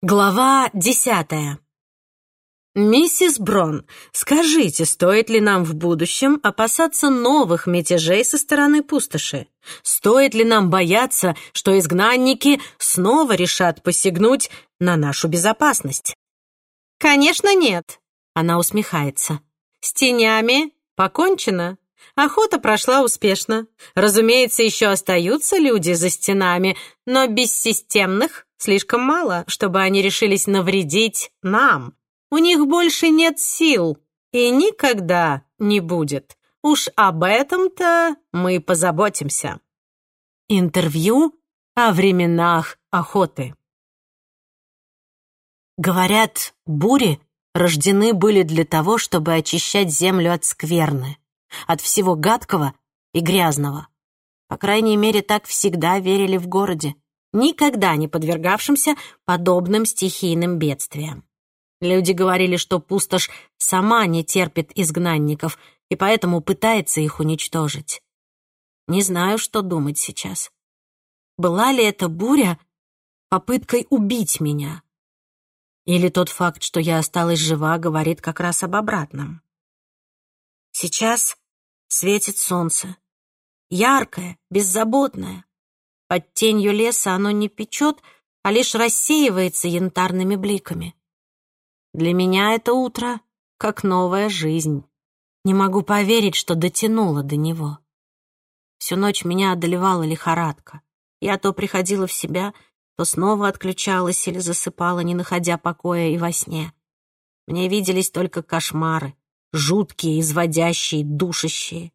Глава десятая. «Миссис Брон, скажите, стоит ли нам в будущем опасаться новых мятежей со стороны пустоши? Стоит ли нам бояться, что изгнанники снова решат посягнуть на нашу безопасность?» «Конечно, нет», — она усмехается. «С тенями покончено. Охота прошла успешно. Разумеется, еще остаются люди за стенами, но бессистемных слишком мало, чтобы они решились навредить нам. У них больше нет сил и никогда не будет. Уж об этом-то мы позаботимся. Интервью о временах охоты. Говорят, бури рождены были для того, чтобы очищать землю от скверны от всего гадкого и грязного. По крайней мере, так всегда верили в городе, никогда не подвергавшимся подобным стихийным бедствиям. Люди говорили, что пустошь сама не терпит изгнанников и поэтому пытается их уничтожить. Не знаю, что думать сейчас. Была ли эта буря попыткой убить меня? Или тот факт, что я осталась жива, говорит как раз об обратном? Сейчас светит солнце. Яркое, беззаботное. Под тенью леса оно не печет, а лишь рассеивается янтарными бликами. Для меня это утро как новая жизнь. Не могу поверить, что дотянула до него. Всю ночь меня одолевала лихорадка. Я то приходила в себя, то снова отключалась или засыпала, не находя покоя и во сне. Мне виделись только кошмары, жуткие, изводящие, душащие.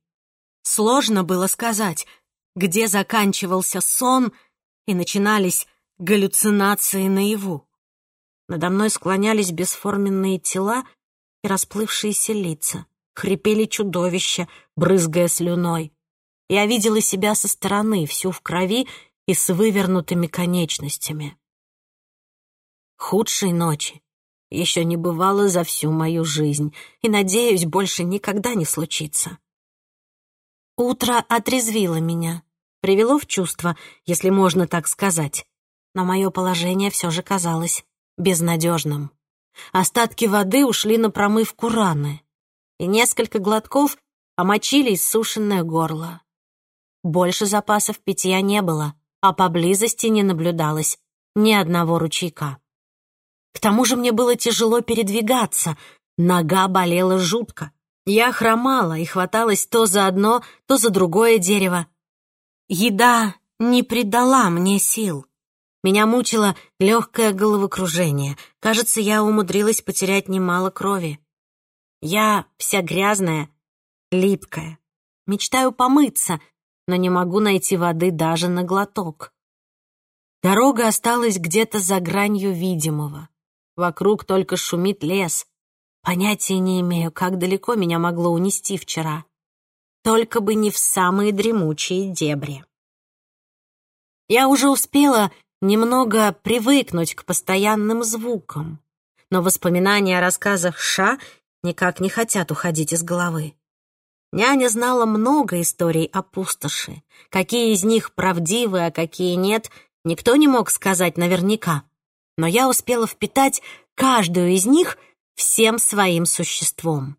Сложно было сказать, где заканчивался сон и начинались галлюцинации наяву. Надо мной склонялись бесформенные тела и расплывшиеся лица. Хрипели чудовища, брызгая слюной. Я видела себя со стороны, всю в крови и с вывернутыми конечностями. Худшей ночи еще не бывало за всю мою жизнь, и, надеюсь, больше никогда не случится. Утро отрезвило меня, привело в чувство, если можно так сказать, но мое положение все же казалось безнадежным. Остатки воды ушли на промывку раны, и несколько глотков омочили иссушенное горло. Больше запасов питья не было, а поблизости не наблюдалось ни одного ручейка. К тому же мне было тяжело передвигаться, нога болела жутко. Я хромала и хваталась то за одно, то за другое дерево. Еда не придала мне сил. Меня мучило легкое головокружение. Кажется, я умудрилась потерять немало крови. Я вся грязная, липкая. Мечтаю помыться, но не могу найти воды даже на глоток. Дорога осталась где-то за гранью видимого. Вокруг только шумит лес. Понятия не имею, как далеко меня могло унести вчера. Только бы не в самые дремучие дебри. Я уже успела немного привыкнуть к постоянным звукам, но воспоминания о рассказах Ша никак не хотят уходить из головы. Няня знала много историй о пустоши. Какие из них правдивы, а какие нет, никто не мог сказать наверняка но я успела впитать каждую из них всем своим существом.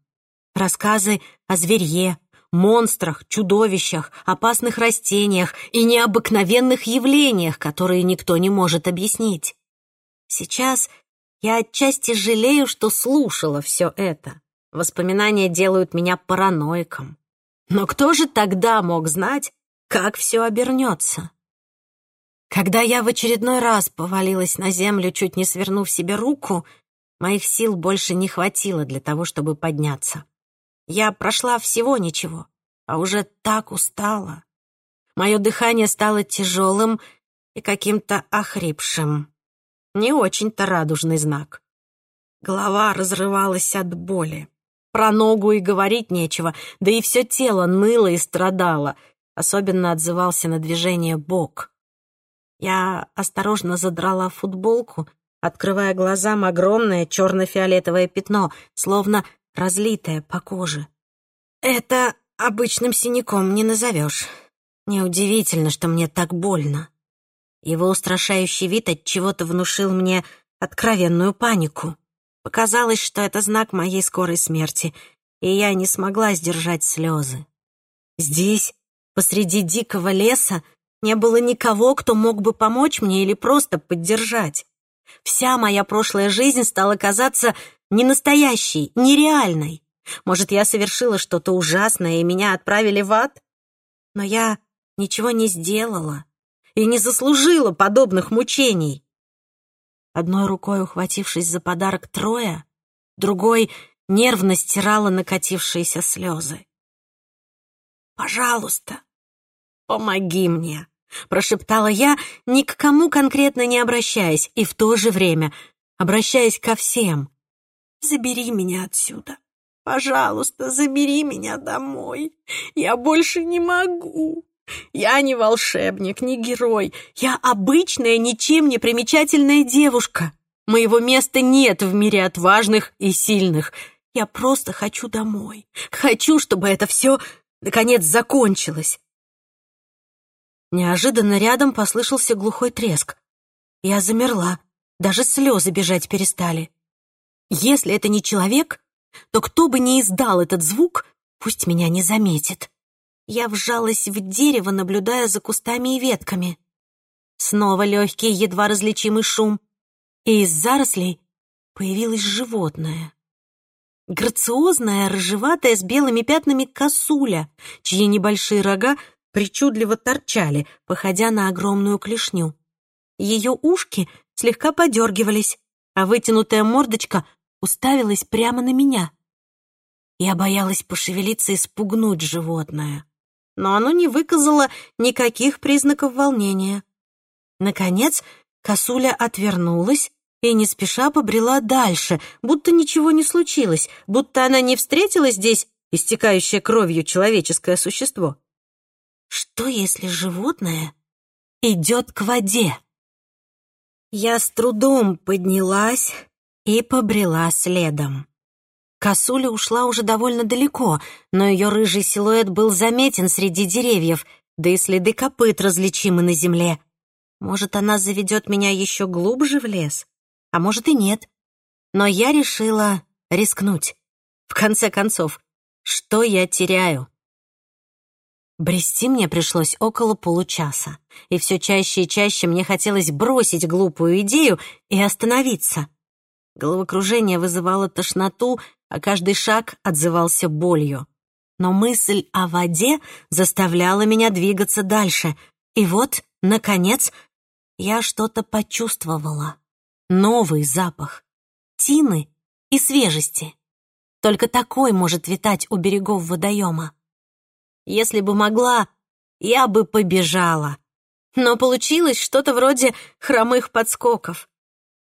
Рассказы о зверье, монстрах, чудовищах, опасных растениях и необыкновенных явлениях, которые никто не может объяснить. Сейчас я отчасти жалею, что слушала все это. Воспоминания делают меня параноиком. Но кто же тогда мог знать, как все обернется? Когда я в очередной раз повалилась на землю, чуть не свернув себе руку, моих сил больше не хватило для того, чтобы подняться. Я прошла всего ничего, а уже так устала. Мое дыхание стало тяжелым и каким-то охрипшим. Не очень-то радужный знак. Голова разрывалась от боли. Про ногу и говорить нечего, да и все тело ныло и страдало. Особенно отзывался на движение бок. Я осторожно задрала футболку, открывая глазам огромное черно-фиолетовое пятно, словно разлитое по коже. Это обычным синяком не назовешь. Неудивительно, что мне так больно. Его устрашающий вид от чего-то внушил мне откровенную панику. Показалось, что это знак моей скорой смерти, и я не смогла сдержать слезы. Здесь, посреди дикого леса, не было никого, кто мог бы помочь мне или просто поддержать. Вся моя прошлая жизнь стала казаться ненастоящей, нереальной. Может, я совершила что-то ужасное, и меня отправили в ад? Но я ничего не сделала и не заслужила подобных мучений. Одной рукой ухватившись за подарок Троя, другой нервно стирала накатившиеся слезы. «Пожалуйста, помоги мне», — прошептала я, ни к кому конкретно не обращаясь, и в то же время обращаясь ко всем. «Забери меня отсюда. Пожалуйста, забери меня домой. Я больше не могу. Я не волшебник, не герой. Я обычная, ничем не примечательная девушка. Моего места нет в мире отважных и сильных. Я просто хочу домой. Хочу, чтобы это все, наконец, закончилось. Неожиданно рядом послышался глухой треск. Я замерла, даже слезы бежать перестали. Если это не человек, то кто бы ни издал этот звук, пусть меня не заметит. Я вжалась в дерево, наблюдая за кустами и ветками. Снова легкий, едва различимый шум, и из зарослей появилось животное. Грациозная, рыжеватая, с белыми пятнами косуля, чьи небольшие рога причудливо торчали, походя на огромную клешню. Ее ушки слегка подергивались, а вытянутая мордочка уставилась прямо на меня. Я боялась пошевелиться и спугнуть животное, но оно не выказало никаких признаков волнения. Наконец, косуля отвернулась и не спеша побрела дальше, будто ничего не случилось, будто она не встретила здесь истекающее кровью человеческое существо. Что, если животное идет к воде? Я с трудом поднялась и побрела следом. Косуля ушла уже довольно далеко, но ее рыжий силуэт был заметен среди деревьев, да и следы копыт различимы на земле. Может, она заведет меня еще глубже в лес? А может и нет. Но я решила рискнуть. В конце концов, что я теряю? Брести мне пришлось около получаса, и все чаще и чаще мне хотелось бросить глупую идею и остановиться. Головокружение вызывало тошноту, а каждый шаг отзывался болью. Но мысль о воде заставляла меня двигаться дальше. И вот, наконец, я что-то почувствовала. Новый запах. Тины и свежести. Только такой может витать у берегов водоема. Если бы могла, я бы побежала. Но получилось что-то вроде хромых подскоков.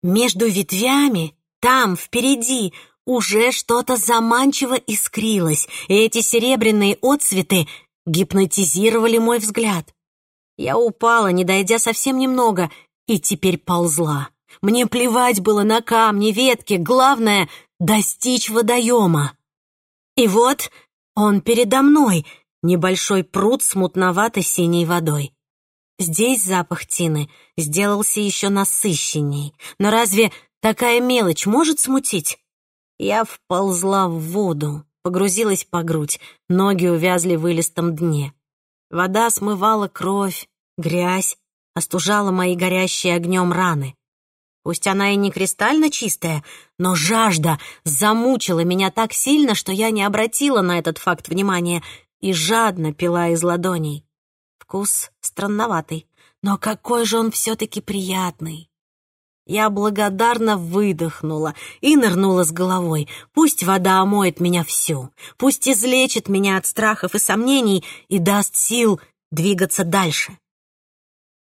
Между ветвями, там, впереди, уже что-то заманчиво искрилось, и эти серебряные отцветы гипнотизировали мой взгляд. Я упала, не дойдя совсем немного, и теперь ползла. Мне плевать было на камни, ветки, главное — достичь водоема. И вот он передо мной, небольшой пруд с мутноватой синей водой. Здесь запах тины сделался еще насыщенней. Но разве такая мелочь может смутить? Я вползла в воду, погрузилась по грудь, ноги увязли в илистом дне. Вода смывала кровь, грязь, остужала мои горящие огнем раны. Пусть она и не кристально чистая, но жажда замучила меня так сильно, что я не обратила на этот факт внимания и жадно пила из ладоней. Вкус странноватый, но какой же он все-таки приятный. Я благодарно выдохнула и нырнула с головой. Пусть вода омоет меня всю, пусть излечит меня от страхов и сомнений и даст сил двигаться дальше.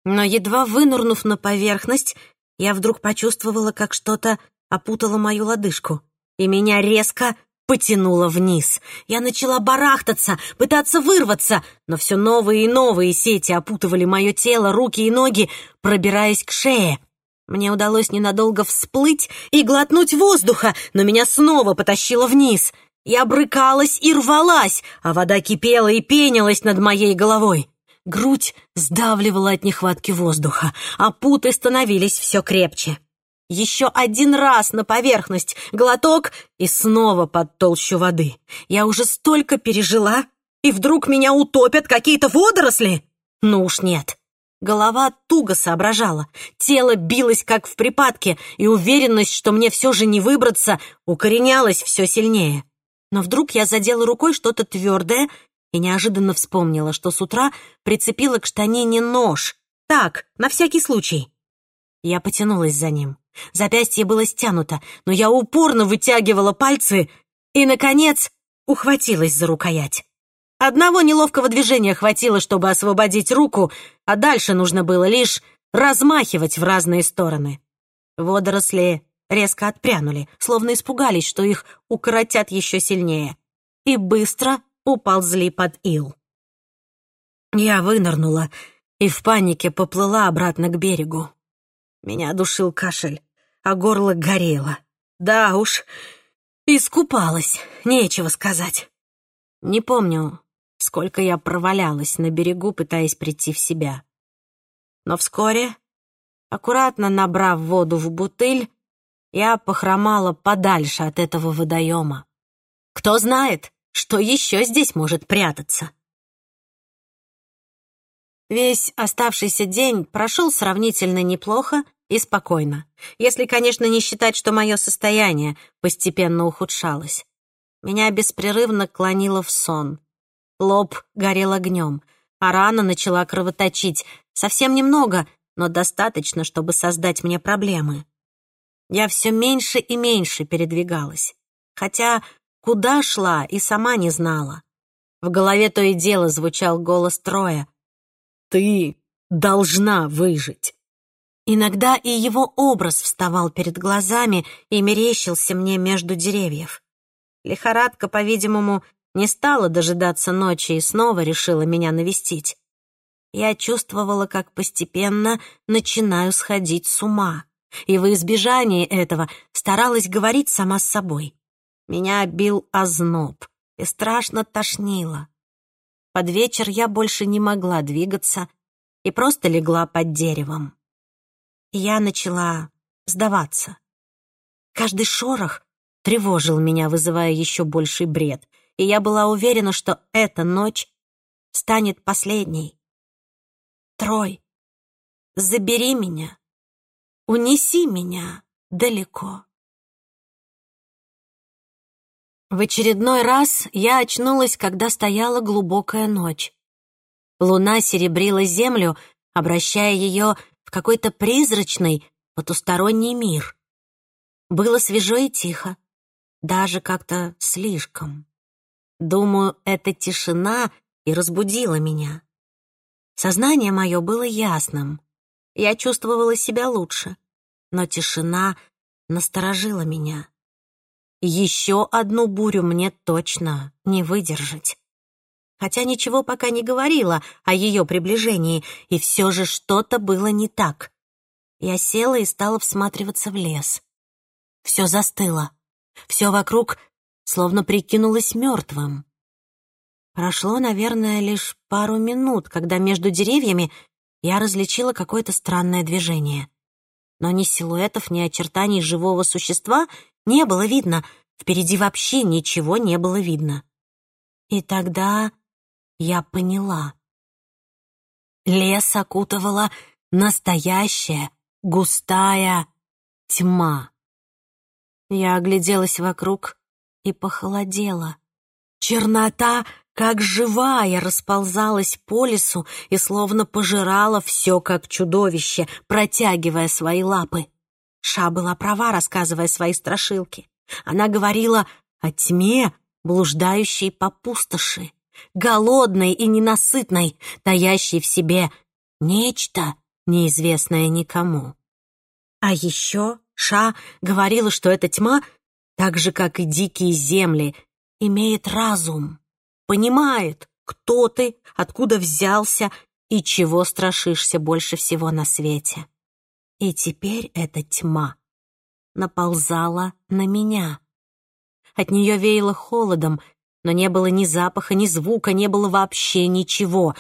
Но едва вынырнув на поверхность, я вдруг почувствовала, как что-то опутало мою лодыжку, и меня резко потянуло вниз. Я начала барахтаться, пытаться вырваться, но все новые и новые сети опутывали мое тело, руки и ноги, пробираясь к шее. Мне удалось ненадолго всплыть и глотнуть воздуха, но меня снова потащило вниз. Я брыкалась и рвалась, а вода кипела и пенилась над моей головой. Грудь сдавливала от нехватки воздуха, а путы становились все крепче. Еще один раз на поверхность, глоток и снова под толщу воды. Я уже столько пережила, и вдруг меня утопят какие-то водоросли? Ну уж нет. Голова туго соображала, тело билось как в припадке, и уверенность, что мне все же не выбраться, укоренялась все сильнее. Но вдруг я задела рукой что-то твердое и неожиданно вспомнила, что с утра прицепила к штанине нож. Так, на всякий случай. Я потянулась за ним. Запястье было стянуто, но я упорно вытягивала пальцы и, наконец, ухватилась за рукоять. Одного неловкого движения хватило, чтобы освободить руку, а дальше нужно было лишь размахивать в разные стороны. Водоросли резко отпрянули, словно испугались, что их укоротят еще сильнее, и быстро уползли под ил. Я вынырнула и в панике поплыла обратно к берегу. Меня душил кашель, а горло горело. Да уж, искупалась, нечего сказать. Не помню, сколько я провалялась на берегу, пытаясь прийти в себя. Но вскоре, аккуратно набрав воду в бутыль, я похромала подальше от этого водоема. Кто знает, что еще здесь может прятаться? Весь оставшийся день прошел сравнительно неплохо и спокойно, если, конечно, не считать, что мое состояние постепенно ухудшалось. Меня беспрерывно клонило в сон. Лоб горел огнем, а рана начала кровоточить. Совсем немного, но достаточно, чтобы создать мне проблемы. Я все меньше и меньше передвигалась. Хотя куда шла и сама не знала. В голове то и дело звучал голос Троя. «Ты должна выжить!» Иногда и его образ вставал перед глазами и мерещился мне между деревьев. Лихорадка, по-видимому, не стала дожидаться ночи и снова решила меня навестить. Я чувствовала, как постепенно начинаю сходить с ума, и во избежание этого старалась говорить сама с собой. Меня бил озноб и страшно тошнило. Под вечер я больше не могла двигаться и просто легла под деревом. Я начала сдаваться. Каждый шорох тревожил меня, вызывая еще больший бред — и я была уверена, что эта ночь станет последней. Трой, забери меня, унеси меня далеко. В очередной раз я очнулась, когда стояла глубокая ночь. Луна серебрила землю, обращая ее в какой-то призрачный, потусторонний мир. Было свежо и тихо, даже как-то слишком. Думаю, эта тишина и разбудила меня. Сознание мое было ясным. Я чувствовала себя лучше, но тишина насторожила меня. Еще одну бурю мне точно не выдержать. Хотя ничего пока не говорила о ее приближении, и все же что-то было не так. Я села и стала всматриваться в лес. Все застыло. Все вокруг словно прикинулась мертвым. Прошло, наверное, лишь пару минут, когда между деревьями я различила какое-то странное движение. Но ни силуэтов, ни очертаний живого существа не было видно. Впереди вообще ничего не было видно. И тогда я поняла. Лес окутывала настоящая густая тьма. Я огляделась вокруг и похолодела. Чернота, как живая, расползалась по лесу и словно пожирала все, как чудовище, протягивая свои лапы. Ша была права, рассказывая свои страшилки. Она говорила о тьме, блуждающей по пустоши, голодной и ненасытной, таящей в себе нечто, неизвестное никому. А еще Ша говорила, что эта тьма так же, как и дикие земли, имеет разум, понимает, кто ты, откуда взялся и чего страшишься больше всего на свете. И теперь эта тьма наползала на меня. От нее веяло холодом, но не было ни запаха, ни звука, не было вообще ничего.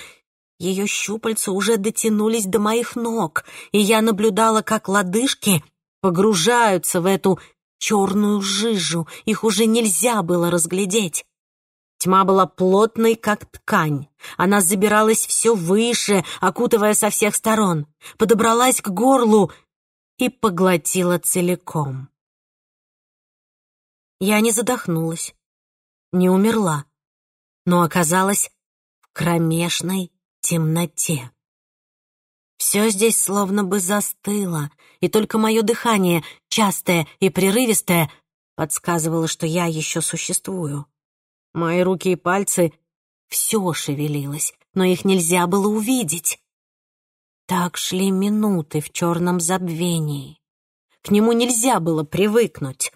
Ее щупальца уже дотянулись до моих ног, и я наблюдала, как лодыжки погружаются в эту черную жижу, их уже нельзя было разглядеть. Тьма была плотной, как ткань. Она забиралась все выше, окутывая со всех сторон, подобралась к горлу и поглотила целиком. Я не задохнулась, не умерла, но оказалась в кромешной темноте. Все здесь словно бы застыло, и только мое дыхание, частое и прерывистое, подсказывало, что я еще существую. Мои руки и пальцы — все шевелилось, но их нельзя было увидеть. Так шли минуты в черном забвении. К нему нельзя было привыкнуть,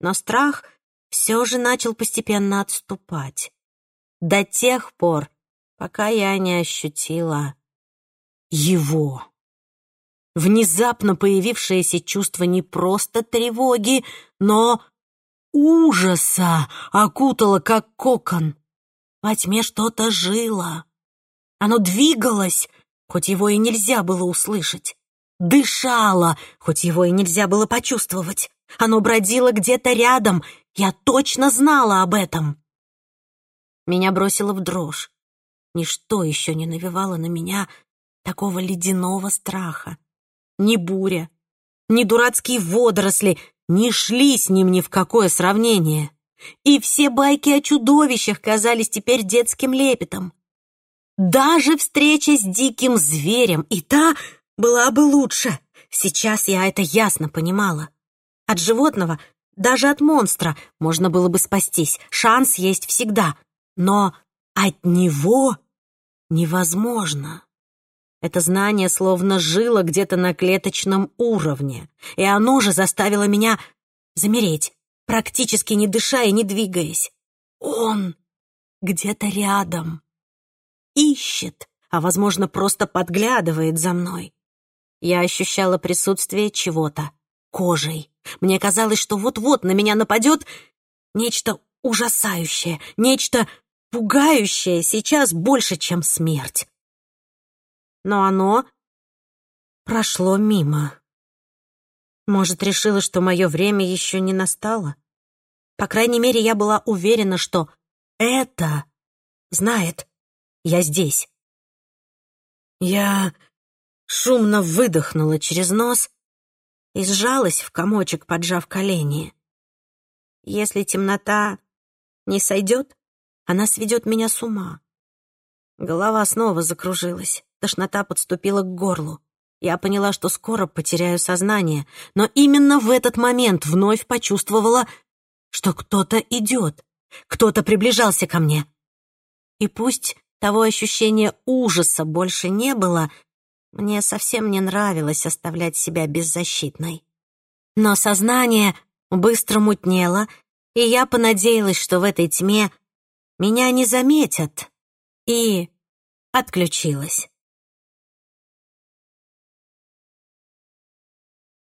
но страх все же начал постепенно отступать. До тех пор, пока я не ощутила его. Внезапно появившееся чувство не просто тревоги, но ужаса окутало, как кокон. Во тьме что-то жило. Оно двигалось, хоть его и нельзя было услышать. Дышало, хоть его и нельзя было почувствовать. Оно бродило где-то рядом, я точно знала об этом. Меня бросило в дрожь. Ничто еще не навевало на меня такого ледяного страха. Ни буря, ни дурацкие водоросли, не шли с ним ни в какое сравнение. И все байки о чудовищах казались теперь детским лепетом. Даже встреча с диким зверем, и та была бы лучше. Сейчас я это ясно понимала. От животного, даже от монстра, можно было бы спастись. Шанс есть всегда. Но от него невозможно. Это знание словно жило где-то на клеточном уровне, и оно же заставило меня замереть, практически не дыша и не двигаясь. Он где-то рядом. Ищет, а, возможно, просто подглядывает за мной. Я ощущала присутствие чего-то кожей. Мне казалось, что вот-вот на меня нападет нечто ужасающее, нечто пугающее сейчас больше, чем смерть но оно прошло мимо. Может, решила, что мое время еще не настало? По крайней мере, я была уверена, что это знает, я здесь. Я шумно выдохнула через нос и сжалась в комочек, поджав колени. Если темнота не сойдет, она сведет меня с ума. Голова снова закружилась. Тошнота подступила к горлу. Я поняла, что скоро потеряю сознание, но именно в этот момент вновь почувствовала, что кто-то идет, кто-то приближался ко мне. И пусть того ощущения ужаса больше не было, мне совсем не нравилось оставлять себя беззащитной. Но сознание быстро мутнело, и я понадеялась, что в этой тьме меня не заметят, и отключилась.